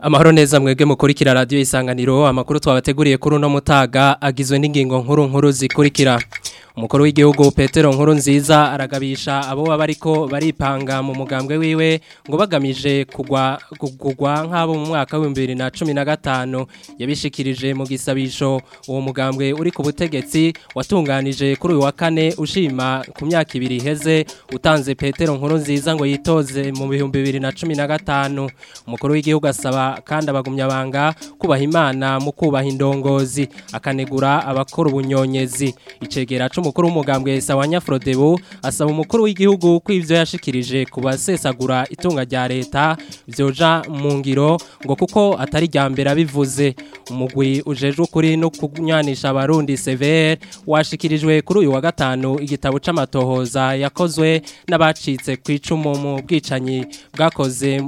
amahoro neza mwebwe mukurikira radio isanganiro amakuru twabateguriye kuri uno mutaga agizwe n'ingingo nkuru nkuru zikurikira umukuru w'igihugu Petero nkuru nziza aragabisha abo baba ariko baripanga mu mugambwe wiwe ngo bagamije kugwa kugugwa nk'abo mu mwaka wa 2015 yabishikirije mu gisabisho uwo mugambwe uri ku butegetsi watunganije kuri uyu wa kane ushima ku myaka ibiri heze utanze Petero nkuru nziza ngo yitoze mu 2015 umukuru w'igihugu asaba kandi abagumyabanga kubaha imana mu kubaha indongozi akanegura abakora ubunyonyezi icegera cyo mukuru w'umugambwe sawa nyafrodebo asaba umukuru w'igihugu ko yashikirije kubasesagura itunga rya leta vyoja mu ngiro ngo kuko atari rya mbere umugwi ujejwe ukuri no kunyanisha abarundi Sever washikirijwe kuri uyu wa gatanu igitabo c'amatohoza yakozwe n'abacitse ku icumu mu bwicanyi bwakozwe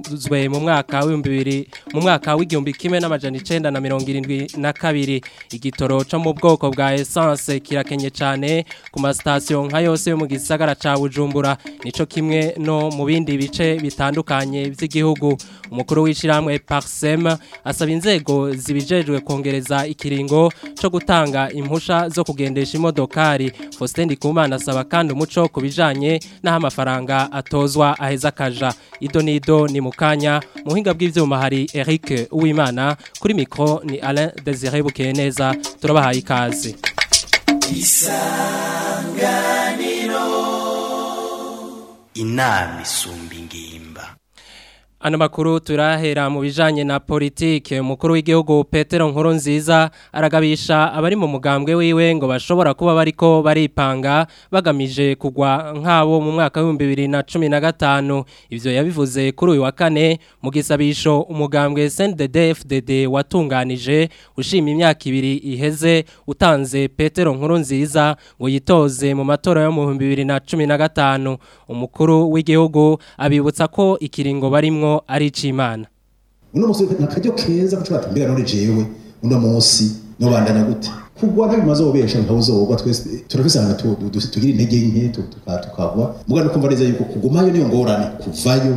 mu mwaka w'ibihumbi mu mwaka w'igihumbi kimwe n'amajana icenda na mirongo irindwi na kabiri igitoro co mu bwoko bwa essence kirakenye cane kuma masitasiyo nka yose mu gisagara cya bujumbura nico kimwe no mu bindi bice bitandukanye by'igihugu umukuru w'ishyirahamwe parisema asaba inzego zibijejwe kongereza ikiringo cyo gutanga impusha zo kugendesha imodokari faustin kumana asaba kandi umuco kubijanye bijyanye amafaranga atozwa aheza kaja ido n'ido ni Mukanya kanya muhinga bw'ibyuma hari eric uwimana kuri mikoro ni alain desire bukeye neza turabahaye ikaze isanganiro inama isumba ingimba Ano makuru turahera mu bijanye na politike umukuru w'igihugu Petero Nkurunziza aragabisha abari mu mugambwe wiwe ngo bashobora kuba bariko baripanga bagamije kugwa nk'abo mu mwaka wa 2015 ivyo yabivuze kuri uyu wa kane mu gisabisho umugambwe CNDD-FDD watunganije ushima imyaka ibiri iheze utanze Petero Nkurunziza ngo yitoze mu matora yo mu 2015 umukuru w'igihugu abibutsa ko ikiringo barimwo ari ic'imana uno musi nakaryo keza kuco batumbera none jewe uno musi nobandanya gute kugwa ntabimaze ubesha ntawuzogwa twese turafisana tugira intege nke tukagwa muga kumva neza yuko kugumayo niyo ngorane kuvayo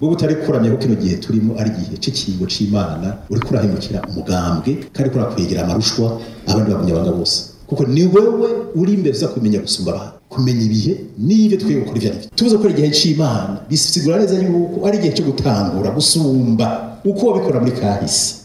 bwo butari kuramya ko kino gihe turimo ari gihe c'ikingo c'imana uri kurahindukira umugambwe kandi kurakwegera amarushwa abandi bamunyabanga bose kuko ni wewe uri imbere kumenya gusumba abantu kumenya ibihe n'ibyo twebwe gukora ibyo ari byo tubuze gukora igihe c'imana bisigura neza yuko ari igihe cyo gutangura gusumba uko wabikora muri kahise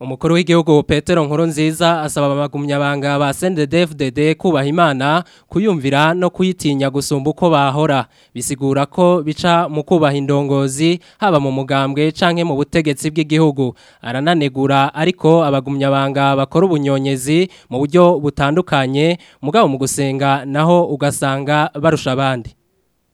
umukuru w'igihugu Petero Nkuru nziza asaba abagumyabanga ba CNDD-FDD kubaha imana kuyumvira no kuyitinya gusumba uko bahora bisigura ko bica mu kubaha indongozi haba mu mugambwe canke mu butegetsi bw'igihugu arananegura ariko abagumyabanga bakora ubunyonyezi mu buryo butandukanye mugabo mu gusenga naho ugasanga barusha abandi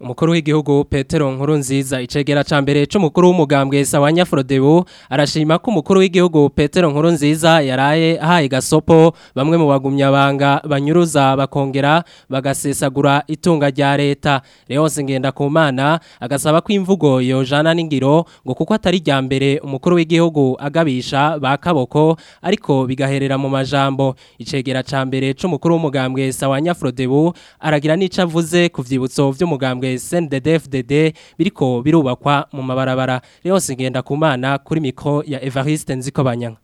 umukuru w'igihugu Petero Nkurunziza icegera ca mbere c'umukuru w'umugambwe Sawanya Frodebo arashima ko umukuru w'igihugu Petero Nkurunziza yaraye haye gasopo bamwe mu bagumyabanga banyuruza bakongera bagasesagura itunga rya leta Leonce Ngendakumana agasaba ko imvugo yojana n'ingiro ngo kuko atari rya mbere umukuru w'igihugu agabisha ba kaboko ariko bigaherera mu majambo icegera ca mbere c'umukuru w'umugambwe Sawanya Frodebo aragira avuze ku vyibutso vy'umugambwe SNDDFDD biriko birubakwa mu mabarabara rero singenda kumana kuri mikro ya Evariste Nzikobanyanga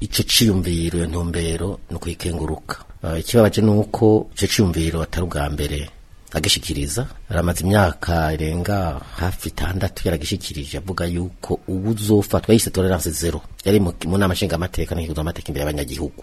icyo cyiyumviro iyo ntumbero ni ah, ikibabaje ni uko icyo cyiyumviro atari mbere agishikiriza aramaze imyaka irenga hafi itandatu yaragishikirije avuga yuko ubu uzofatwa yise tolerance zero yari mu nama amateka n'ingingo z'amateka imbere y'abanyagihugu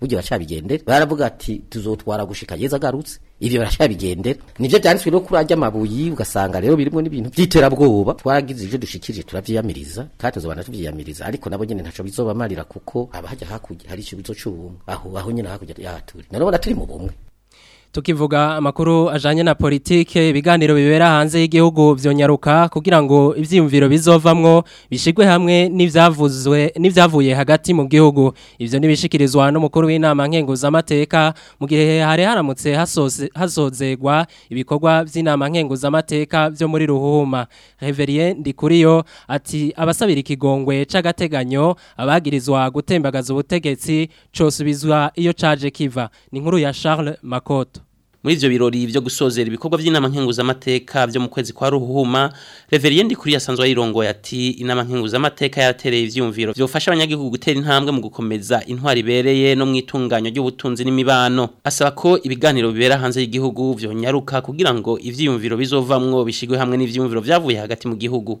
buryo baracabigendera baravuga ati tuzotwara gushika yeza agarutse ivyo baracabigendera nivyo byanditswe no kuri arya mabuyi ugasanga rero birimo n'ibintu by'iterabwoba twaragize ivyo dushikirije turavyiyamiriza kandi tuzobana tuvyiyamiriza ariko nabo nyene ntaco bizobamarira kuko abahajya hakurya hari ikibazo c'ubumwe aho aho nyene hakurya yahaturi narobona turi mu bumwe tukivuga amakuru ajanye na politike ibiganiro bibera hanze y'igihugu vyonyaruka kugira ngo ivyiyumviro bizovamwo bishigwe hamwe n'ivyavuzwe n'ivyavuye hagati mu gihugu ivyo nibishikirizwa n'umukuru w'inama nkenguza amateka mu gihe hari haramutse hasozegwa ibikorwa by’inama nkenguza amateka byo muri ruhuma Reverien Ndikuriyo ati abasabira ikigongwe c'agateganyo abagirizwa gutembagaza ubutegetsi cosubizwa iyo caje kiva ni nkuru ya Charles Makoto muri ivyo birori byo gusozera ibikorwa by'inama nkenguza byo mu kwezi kwa ruhuma Reverend kuri yasanzwe yirongoye ati inama nkenguza amateka yatereye ivyumviro byofasha abanyagihugu gutera intambwe mu gukomeza intwari ibereye no mu mwitunganyo ry'ubutunzi n'imibano asaba ko ibiganiro bibera hanze y'igihugu vyonyaruka kugira ngo ivyiyumviro bizovamwo bishigwe hamwe n'ivyumviro vyavuye hagati mu gihugu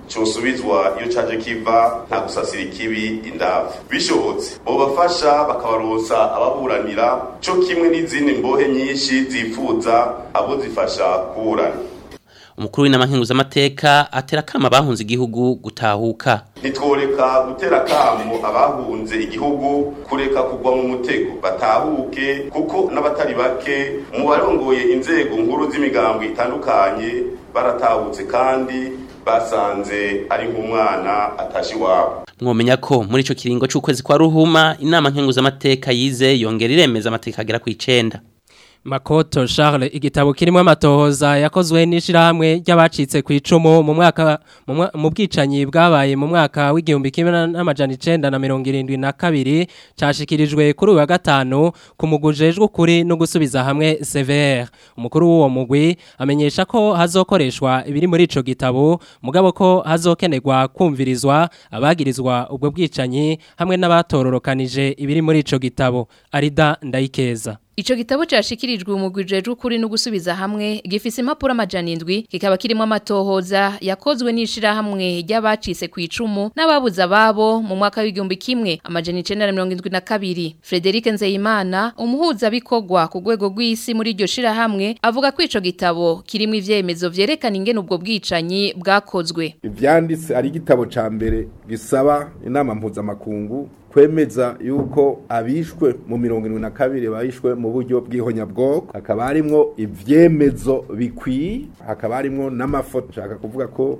cyosubizwa iyo caje kiva nta gusasira ikibi indavu bishobotse bobafasha bakabaronsa ababuranira cyo kimwe n'izindi mbohe nyinshi zifuza abo zifasha kuburana umukuru w'inama nkenguzamateka atera akamo abahunze igihugu gutahuka ntitworeka gutera akamo abahunze igihugu kureka kugwa mu mutego batahuke kuko n'abatari bake mu barongoye inzego nkuru z’imigambo itandukanye baratahutse kandi basanze ari nk'umwana atashye iwabo mwomenya ko muri icyo kiringo cy'ukwezi kwa ruhuma inama nkenguzamateka yize yongera iremeza amateka agera ku icyenda makoto Charles igitabo kirimo amatohoza yakozwe n'ishyirahamwe ry'abacitse ku icumu mu mwaka mu bwicanyi bwabaye mu mwaka w'igihumbi kimwe n'amajana icenda na mirongo irindwi na kabiri cyashikirijwe kuri uyu wa gatanu ku mugujejwe ukuri no gusubiza hamwe severe umukuru w'uwo mugwi amenyesha ko hazokoreshwa ibiri muri ico gitabo mugabo ko hazokenerwa kumvirizwa abagirizwa ubwo bwicanyi hamwe n'abatororokanije ibiri muri ico gitabo arida ndayikeza Ico gitabo cashikirijwe umugwi jeje ukuri no gusubiza hamwe gifise impapuro amajana indwi kikaba kirimo amatohoza yakozwe n'ishira hamwe ry'abacitse ku icumu n'ababuza babo mu mwaka w'igihumbi kimwe amajana kabiri Frederic Nzeyimana umuhuza bikogwa ku rwego rw'isi muri iryo shira hamwe avuga ko ico gitabo kirimo ivyemezo vyerekana ingene ubwo bwicanyi bwakozwe ivyanditse ari igitabo ca mbere gisaba inama mpuzamakungu kwemeza yuko abishwe mu mirongo irindwi na kabiri bayishwe mu buryo bw'ihonyabwoko hakaba harimo ibyemezo bikwiye hakaba harimo n'amafoto nshaka kuvuga ko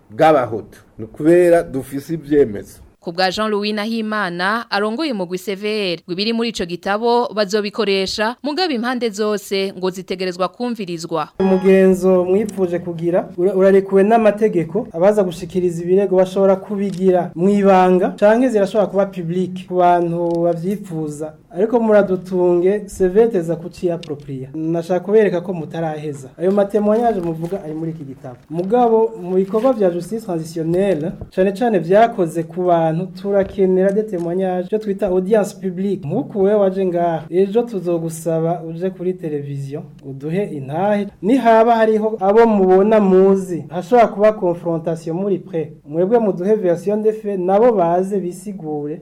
bw'abahutu ni ukubera dufise ibyemezo ku jean louis nahimana arongoye mu gwiseveri biri muri ico gitabo bazobikoresha mugabe impande zose ngo zitegerezwa kumvirizwa umugenzo mwipfuje kugira urarekuwe n'amategeko abaza gushikiriza ibirego bashobora kubigira mwibanga canke zirashobora kuba public ku bantu bavyipfuza ariko muradutunge sevete za nashaka kubereka ko mutaraheza ayo matemoyage muvuga ari muri iki gitabo mugabo mu bikorwa bya justice transitionnelle cyane cyane byakoze ku bantu turakenera de témoignage cyo twita audience publique nkukuwe waje ngaha ejo tuzogusaba uje kuri televiziyo uduhe intahe nihaba hariho abo mubona muzi hashobora kuba confrontation muri pre mwebwe muduhe version de fait nabo baze bisigure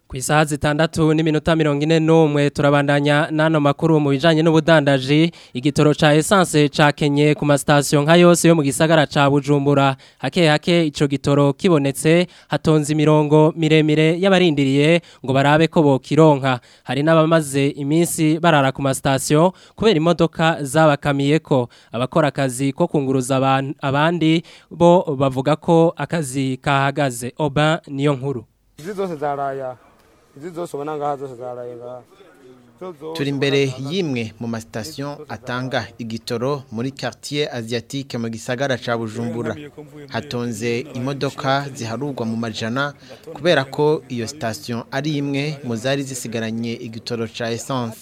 ku isaha zitandatu n'iminota mirongo ine n'umwe turabandanya n'ano makuru mu bijanye n'ubudandaji igitoro cya esanse cyakenye ku masitasiyo nka yose yo mu gisagara ca bujumbura hake hake icyo gitoro kibonetse hatonze imirongo miremire y'abarindiriye ngo barabe ko bokironka hari n'abamaze iminsi barara ku masitasiyo kubera imodoka zabakamiye ko abakora akazi ko kunguruza abandi bo bavuga ko akazi kahagaze oba niyo nkuru izi zose zaraya turi imbere y'imwe mu masitasiyo atanga igitoro muri quartier asiatique mu gisagara ca Bujumbura hatonze imodoka ziharugwa mu majana kubera ko iyo station ari imwe mu zari zisigaranye igitoro ca essence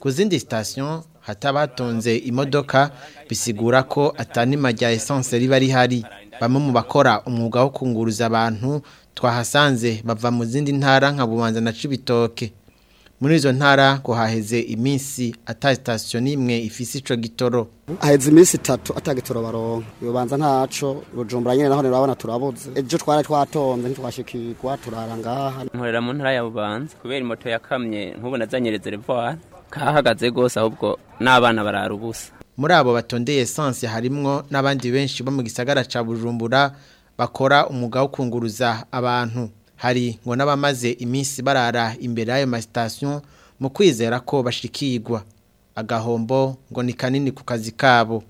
ku zindi station hataba hatonze imodoka bisigura ko atanima rya essence riba rihari bamwe mu bakora umwuga wo kunguruza abantu twahasanze bava mu zindi ntara nka bubanza na cibitoke muri izo ntara ko haheze iminsi ata sitasiyo n'imwe ifise ico gitoro haheze iminsi itatu atagitoro baronka bibanza ntaco bujumbura nyene naho nirabona turabuze ejo twari twatonze ntitwashikirwa turara ngaha nkorera mu ntara ya bubanza kubera moto yakamye nk'ubu nazanyereze revoir kahagaze gose ahubwo n'abana barara ubusa muri abo batondeye essence harimwo n'abandi benshi bo mu gisagara ca bujumbura bakora umwuga wo kunguruza abantu hari ngo n'abamaze iminsi barara imbere y'ayo masitasiyo mu kwizera ko bashikigwa. agahombo ngo ni kanini ku kazi kabo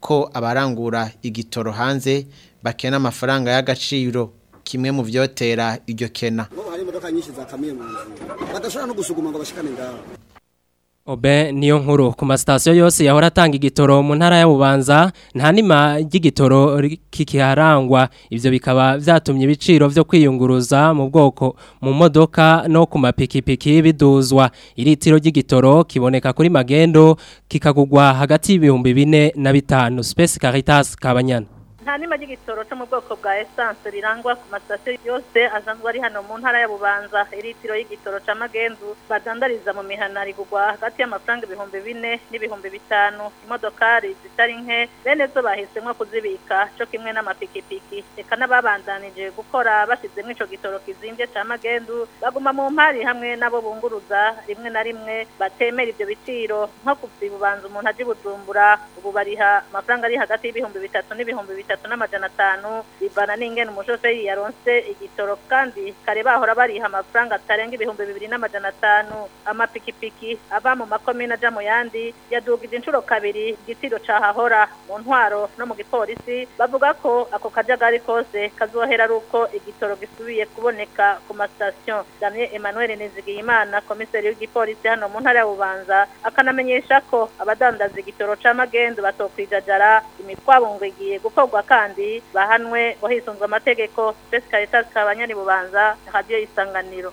ko abarangura igitoro hanze bakena amafaranga y'agaciro kimwe mu byotera iryo kena badashobora no gusuguma ngo bashikane ngaho obe niyo nkuru ku masitasiyo yose yahora atanga igitoro mu ntara y'abubanza nta nima ry'igitoro kikiharangwa ibyo bikaba byatumye ibiciro byo kwiyunguruza mu bwoko mu modoka no ku mapikipiki biduzwa iritiro ry'igitoro kiboneka kuri magendo kikagugwa hagati y'ibihumbi bine na bitanu sipesi caritas kabanyana nta n'ima ry'igitoro cyo mu bwoko bwa esanse rirangwa ku masitasiyo yose azanzwe ari hano mu ntara ya bubanza iritiro y'igitoro cya magendu badandariza mu mihana rigugwa hagati y'amafaranga ibihumbi bine n'ibihumbi bitanu imodokari zitari nke bene zo bahisemo kuzibika cyo kimwe n'amapikipiki reka n'ababandanije gukora bashyizemo icyo gitoro kizimbye cya magendu baguma mu mpari hamwe n'abo bunguruza rimwe na rimwe batemera ibyo biciro nko kuzibubanza umuntu ajya i ubu bariha amafaranga ari hagati y'ibihumbi bitatu n'ibihumbi bitatu bitatu n'amajana atanu bivana n'ingene umushoferi yaronse igitoro kandi kare bahora bariha amafaranga atarenga ibihumbi bibiri n'amajana atanu amapikipiki ava mu makomine aja mu yandi yadugije inshuro kabiri igitiro cahahora mu ntwaro no mu gipolisi bavuga ko ako kajagari kose kazohera ari uko igitoro gisubiye kuboneka ku masitasiyo daniel emmanuel nizigiyimana komiseri w'igipolisi hano mu ntara ya bubanza akanamenyesha ko abadandaza igitoro ca magendu batokwijajara imitwabo ngo igiye gukorwa kandi bahanwe ngo amategeko pesi karita zikaba bubanza radiyo isanganiro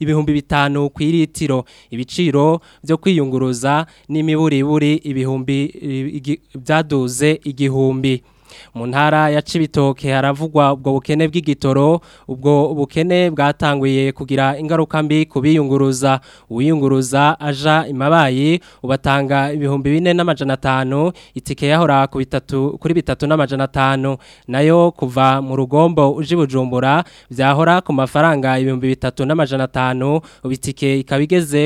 ibihumbi bitanu ku iritiro ibiciro byo kwiyunguruza n'imiburiburi ibihumbi byaduze igihumbi mu ya cibitoke haravugwa ubwo bukene bw'igitoro ubwo bukene bwatanguye kugira ingaruka mbi kubiyunguruza biyunguruza aja imabayi ubatanga ibihumbi bine n'amajana atanu itike yahora ku bitatu kuri bitatu n'amajana atanu nayo kuva mu rugombo uje bujumbura byahora ku mafaranga ibihumbi bitatu n'amajana atanu ubitike ikaba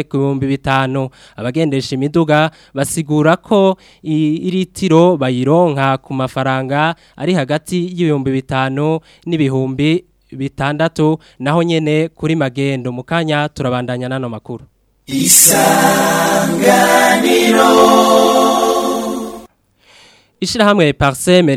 ku bihumbi bitanu abagendesha imiduga basigura ko iritiro bayironka ku mafaranga ari hagati y'ibihumbi bitanu n'ibihumbi bitandatu naho nyene kuri magendo mu kanya turabandanya nano makuru isanganiro Ishirahamwe Parseme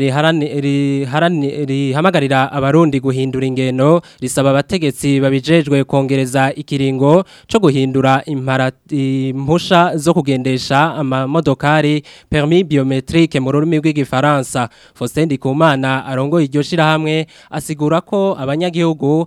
rihamagarira abarundi guhindura ingeno risaba abategetsi babijejwe kongereza ikiringo cyo guhindura impusha zo kugendesha amamodokari permis biometrique mu rurimi rw'igifaransa Faustin Ndikumana arongoye iryo shirahamwe asigura ko abanyagihugu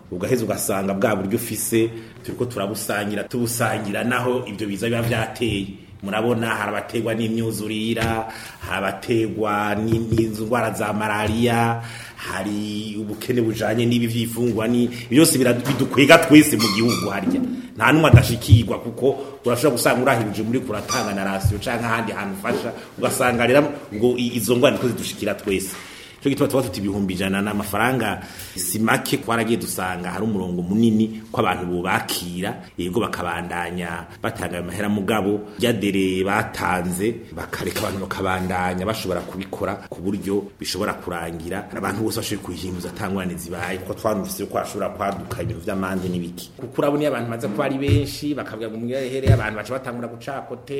ugaheza ugasanga bwa buryo ufise turiko turabusangira tubusangira naho ibyo biza biba byateye. murabona hari abategwa n'imyuzurira hari n'indwara za malariya hari ubukene bujanye n'ibi vyifungwa ni byose biradukwega twese mu gihugu harya nta numwe adashikirwa kuko urashobora gusanga urahiruje muri kuratanga na rasiyo canke ahandi hantu ufasha ugasanga rero ngo izo ngwara niko zidushikira twese cyo gituma tuba ibihumbi ijana n'amafaranga si make twaragiye dusanga hari umurongo munini kw’abantu abantu bubakira yego bakabandanya batanga ayo mahera mugabo byadere batanze bakareka abantu bakabandanya bashobora kubikora ku buryo bishobora kurangira abantu bose bashoboye kuyihinduza atangwane zibaye kuko twanumvise ko hashobora kwaduka ibintu by'amande n'ibiki kuko urabona iyo abantu maze kuba ari benshi bakavuga ngo umwiherere abantu baca batangura gucakote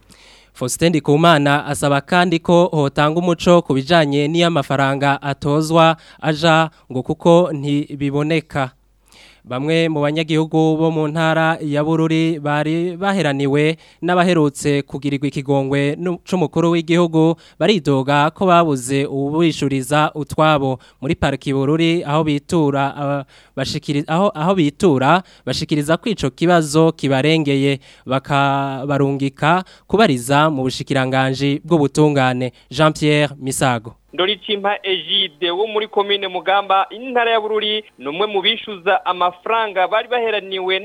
Faustin Kumana asaba kandi ko hotanga umuco kubijanye niya mafaranga atozwa aja ngo kuko ntibiboneka bamwe mu banyagihugu bo mu ntara ya bururi bari baheraniwe n'abaherutse kugirirwa ikigongwe cy'umukuru w'igihugu baridoga ko babuze ububishuriza utwabo muri pariki bururi aho bitura aho aho bitura bashikiriza ko kibazo kibarengeye bakabarungika kubariza mu bushikiranganje bw'ubutungane Jean Pierre Misago ndoricimpa egide wo muri komine mugamba intara ya bururi ni umwe mu bishyuza amafaranga bari baheraniwe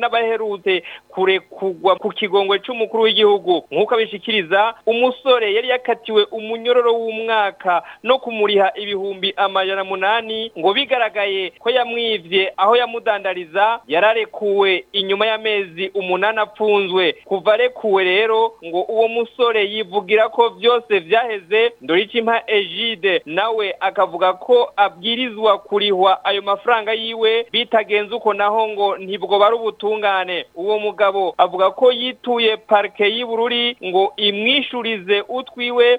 kure kugwa ku kigongwe cy'umukuru w'igihugu nk'uko abishikiriza umusore yari yakatiwe umunyororo w'umwaka no kumuriha ibihumbi amajana munani ngo bigaragaye ko yamwivye aho yamudandariza yararekuwe inyuma y'amezi umunani apfunzwe kuva arekuwe rero ngo uwo musore yivugira ko byose vyaheze ndoricimpa egide nawe akavuga ko abwirizwa kurihwa ayo mafaranga yiwe bitagenze uko naho ngo ntibwo bari ubutungane uwo mugabo avuga ko yituye parike y'ubururi ngo imwishurize utwiwe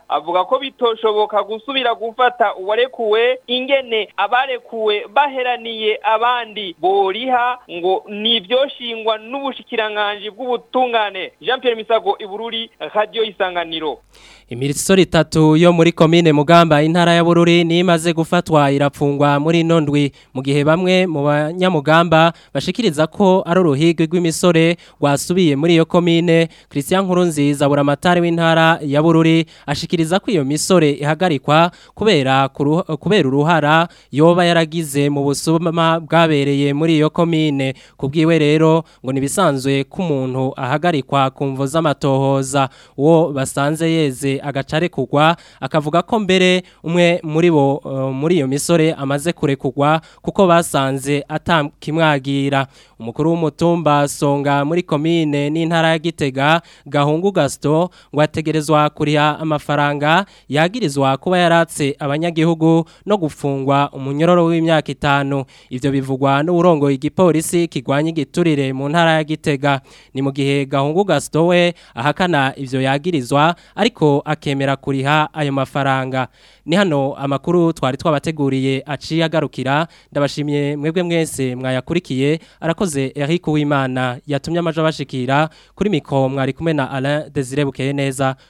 avuga ko bitoshoboka gusubira gufata uwarekuwe ingene abarekuwe baheraniye abandi boriha ngo nibyoshingwa n'ubushikiranganji bw'ubutungane Jean Pierre Misago ibururi radio isanganiro imirisori itatu yo muri komine mugamba intara ya bururi nimaze gufatwa irapfungwa muri nondwi mu gihe bamwe mu banyamugamba bashikiriza ko ari uruhigwi rw'imisore rwasubiye muri iyo komine Christian Nkurunziza buramatari w'intara ya bururi ashikira ashyikiriza ko iyo misore ihagarikwa kubera kubera uruhara yoba yaragize mu busuma bwabereye muri iyo komine kubwiwe rero ngo nibisanzwe ko ahagarikwa ku mvo z'amatohoza uwo basanze yeze agacare kugwa akavuga ko mbere umwe muri bo eh, muri iyo misore amaze kurekugwa kuko basanze atakimwagira umukuru w'umutumba songa muri komine n'intara ya Gitega gahungu Gaston ngo ategerezwa kuriha amafaranga muganga yagirizwa kuba yaratse abanyagihugu no gufungwa umunyororo w'imyaka itanu ivyo bivugwa n'uburongoye igipolisi kigwanya igiturire mu ntara ya Gitega ni mu gihe gahungu gastowe ahakana ivyo yagirizwa ariko akemera kuriha ayo mafaranga ni hano amakuru twari twabateguriye aciye agarukira ndabashimiye mwebwe mwese mwayakurikiye arakoze Eric Uwimana yatumye amaje abashikira kuri mikoro mwari kumena na Alain Desire Bukeneza